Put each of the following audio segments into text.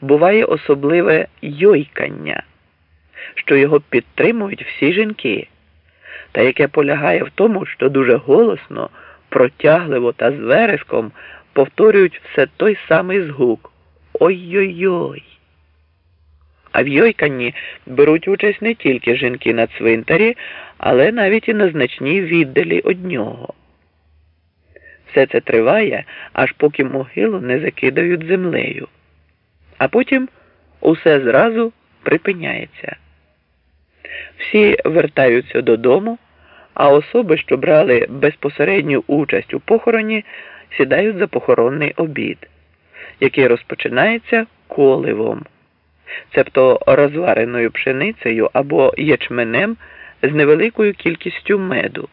буває особливе йойкання, що його підтримують всі жінки, та яке полягає в тому, що дуже голосно, протягливо та з вереском повторюють все той самий згук Ой-ой-ой. А в йойканні беруть участь не тільки жінки на цвинтарі, але навіть і на значній віддалі од нього. Все це триває, аж поки могилу не закидають землею, а потім усе зразу припиняється. Всі вертаються додому, а особи, що брали безпосередню участь у похороні, сідають за похоронний обід, який розпочинається коливом, цебто розвареною пшеницею або ячменем з невеликою кількістю меду.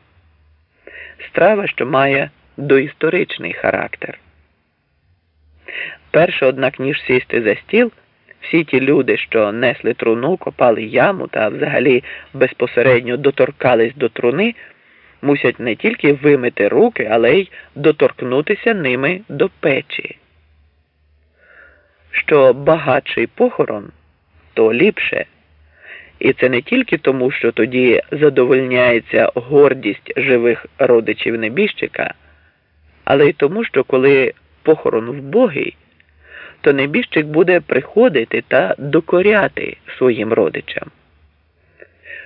Страва, що має доісторичний характер. Перше, однак, ніж сісти за стіл, всі ті люди, що несли труну, копали яму та взагалі безпосередньо доторкались до труни, мусять не тільки вимити руки, але й доторкнутися ними до печі. Що багатший похорон, то ліпше. І це не тільки тому, що тоді задовольняється гордість живих родичів небіжчика, але й тому, що коли похорон вбогий, то небіжчик буде приходити та докоряти своїм родичам.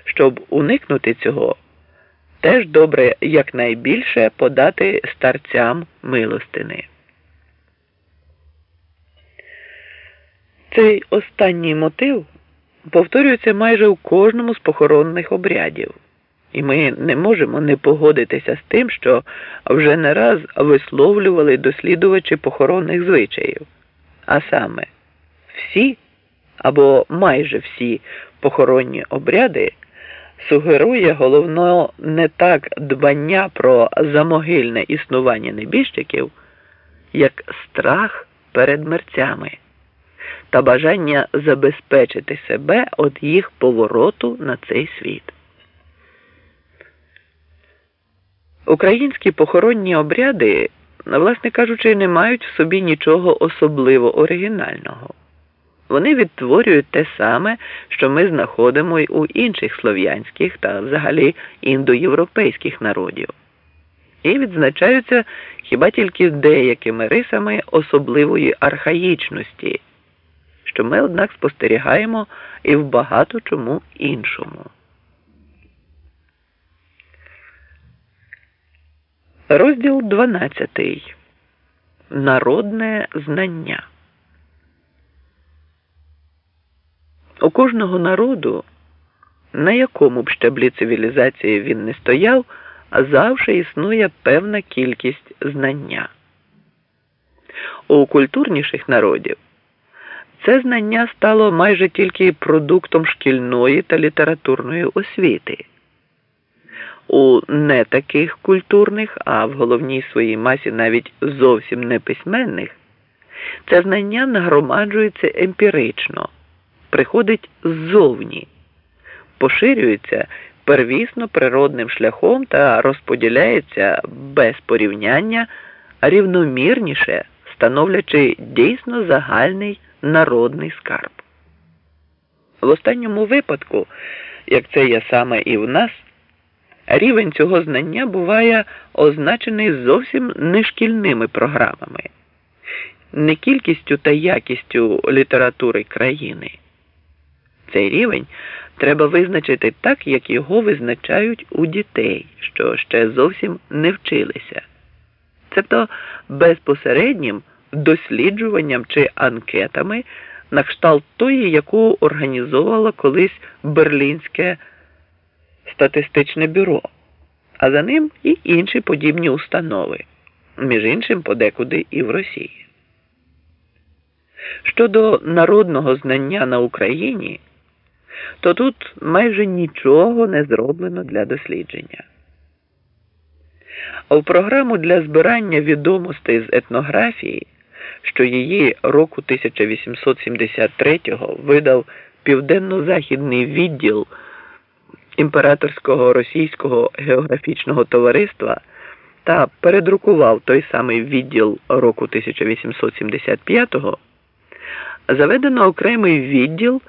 Щоб уникнути цього, теж добре якнайбільше подати старцям милостини. Цей останній мотив повторюється майже у кожному з похоронних обрядів, і ми не можемо не погодитися з тим, що вже не раз висловлювали дослідувачі похоронних звичаїв, а саме всі або майже всі похоронні обряди сугерує головно не так дбання про замогильне існування небіжчиків, як страх перед мерцями та бажання забезпечити себе від їх повороту на цей світ. Українські похоронні обряди, власне кажучи, не мають в собі нічого особливо оригінального. Вони відтворюють те саме, що ми знаходимо й у інших слов'янських та взагалі індоєвропейських народів, і відзначаються хіба тільки деякими рисами особливої архаїчності що ми, однак, спостерігаємо і в багато чому іншому. Розділ 12. Народне знання. У кожного народу, на якому б щаблі цивілізації він не стояв, завжди існує певна кількість знання. У культурніших народів це знання стало майже тільки продуктом шкільної та літературної освіти. У не таких культурних, а в головній своїй масі навіть зовсім не письменних, це знання нагромаджується емпірично, приходить ззовні, поширюється первісно природним шляхом та розподіляється без порівняння рівномірніше, становлячи дійсно загальний народний скарб. В останньому випадку, як це є саме і в нас, рівень цього знання буває означений зовсім не шкільними програмами, не кількістю та якістю літератури країни. Цей рівень треба визначити так, як його визначають у дітей, що ще зовсім не вчилися. Цебто безпосереднім досліджуванням чи анкетами на кшталт тої, яку організовувало колись Берлінське статистичне бюро, а за ним і інші подібні установи, між іншим подекуди і в Росії. Щодо народного знання на Україні, то тут майже нічого не зроблено для дослідження. А в програму для збирання відомостей з етнографії що її року 1873-го видав Південно-Західний відділ імператорського російського географічного товариства та передрукував той самий відділ року 1875-го, заведено окремий відділ